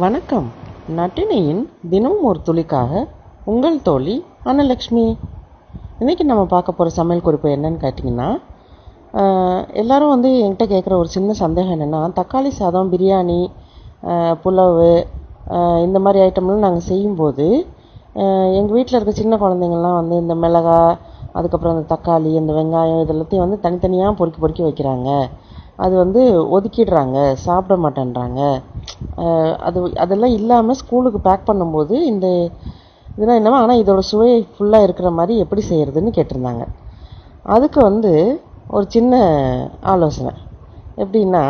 வணக்கம். நட்டினியின் தினமும் ஒரு துளிக்காக உங்கள் தோழி அன்னலக்ஷ்மி. இன்றைக்கி நம்ம பார்க்க போகிற சமையல் குறிப்பு என்னன்னு கேட்டிங்கன்னா எல்லோரும் வந்து என்கிட்ட கேட்குற ஒரு சின்ன சந்தேகம் என்னென்னா தக்காளி சாதம் பிரியாணி புலவு இந்த மாதிரி ஐட்டம்லாம் நாங்கள் செய்யும்போது எங்கள் வீட்டில் இருக்க சின்ன குழந்தைங்கள்லாம் வந்து இந்த மிளகா அதுக்கப்புறம் இந்த தக்காளி இந்த வெங்காயம் இது எல்லாத்தையும் வந்து தனித்தனியாக பொறுக்கி பொறுக்கி வைக்கிறாங்க. அது வந்து ஒதுக்கிடுறாங்க சாப்பிட மாட்டேன்றாங்க. அது அதெல்லாம் இல்லாமல் ஸ்கூலுக்கு பேக் பண்ணும்போது இந்த இதெல்லாம் என்னவோ ஆனால் இதோட சுவை ஃபுல்லாக இருக்கிற மாதிரி எப்படி செய்கிறதுன்னு கேட்டிருந்தாங்க. அதுக்கு வந்து ஒரு சின்ன ஆலோசனை. எப்படின்னா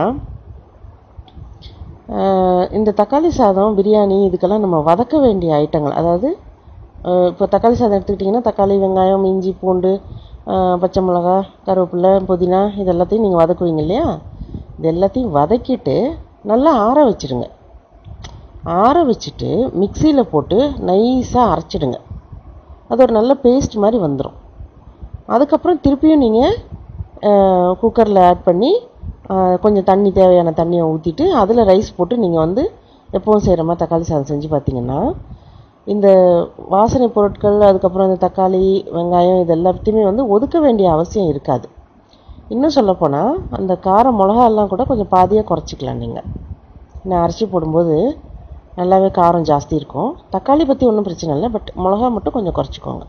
இந்த தக்காளி சாதம் பிரியாணி இதுக்கெல்லாம் நம்ம வதக்க வேண்டிய ஐட்டங்கள் அதாவது இப்போ தக்காளி சாதம் எடுத்துக்கிட்டிங்கன்னா தக்காளி வெங்காயம் இஞ்சி பூண்டு பச்சை மிளகா கருவேப்பிலை புதினா இது எல்லாத்தையும் நீங்கள் வதக்குவீங்க இல்லையா? இது எல்லாத்தையும் வதக்கிட்டு நல்லா ஆற வச்சிடுங்க ஆற வச்சுட்டு மிக்சியில் போட்டு நைஸாக அரைச்சிடுங்க. அது ஒரு நல்ல பேஸ்ட் மாதிரி வந்துடும் அதுக்கப்புறம் திருப்பியும் நீங்கள் குக்கரில் ஆட் பண்ணி கொஞ்சம் தண்ணி தேவையான தண்ணியை ஊற்றிட்டு அதில் ரைஸ் போட்டு நீங்கள் வந்து எப்பவும் செய்கிற மாதிரி தக்காளி சாதம் செஞ்சு பார்த்தீங்கன்னா இந்த வாசனை பொருட்கள் அதுக்கப்புறம் இந்த தக்காளி வெங்காயம் இது எல்லாத்தையுமே வந்து ஒதுக்க வேண்டிய அவசியம் இருக்காது. இன்னும் சொல்லப்போனால் அந்த கார மிளகா எல்லாம் கூட கொஞ்சம் பாதியாக குறைச்சிக்கலாம் நீங்கள் நான் அரிசி போடும்போது நல்லாவே காரம் ஜாஸ்தி இருக்கும். தக்காளி பற்றி ஒன்றும் பிரச்சனை இல்லை பட் மிளகா மட்டும் கொஞ்சம் குறைச்சிக்கோங்க.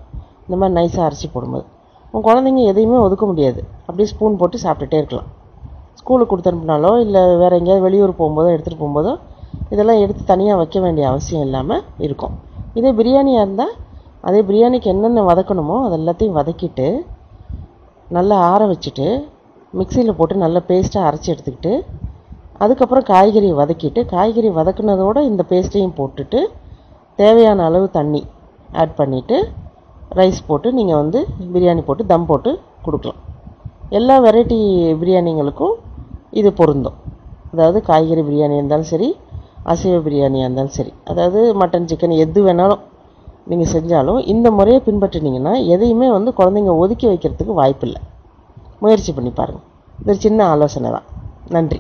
இந்த மாதிரி நைஸாக அரிசி போடும்போது. உங்கள் குழந்தைங்க எதையுமே ஒதுக்க முடியாது. அப்படியே ஸ்பூன் போட்டு சாப்பிட்டுட்டே இருக்கலாம். ஸ்கூலுக்கு கொடுத்து அனுப்புனாலோ இல்லை வேறு எங்கேயாவது வெளியூர் போகும்போதோ எடுத்துகிட்டு போகும்போதோ இதெல்லாம் எடுத்து தனியாக வைக்க வேண்டிய அவசியம் இல்லாமல் இருக்கும். இதே பிரியாணியாக இருந்தால் அதே பிரியாணிக்கு என்னென்ன வதக்கணுமோ அது எல்லாத்தையும் வதக்கிட்டு நல்லா ஆற வச்சுட்டு மிக்சியில் போட்டு நல்லா பேஸ்ட்டாக அரைச்சி எடுத்துக்கிட்டு அதுக்கப்புறம் காய்கறி வதக்கிட்டு காய்கறி வதக்குனதோட இந்த பேஸ்ட்டையும் போட்டுட்டு தேவையான அளவு தண்ணி ஆட் பண்ணிவிட்டு ரைஸ் போட்டு நீங்கள் வந்து பிரியாணி போட்டு தம் போட்டு கொடுக்கலாம். எல்லா வெரைட்டி பிரியாணிங்களுக்கும் இது பொருந்தும். அதாவது காய்கறி பிரியாணி இருந்தாலும் சரி அசைவ பிரியாணியாக இருந்தாலும் சரி. அதாவது மட்டன் சிக்கன் எது வேணாலும் நீங்கள் செஞ்சாலும் இந்த முறையை பின்பற்றினீங்கன்னா எதையுமே வந்து குழந்தைங்க ஒதுக்கி வைக்கிறதுக்கு வாய்ப்பில்லை. முயற்சி பண்ணி பாருங்கள் இது ஒரு சின்ன ஆலோசனை தான் நன்றி.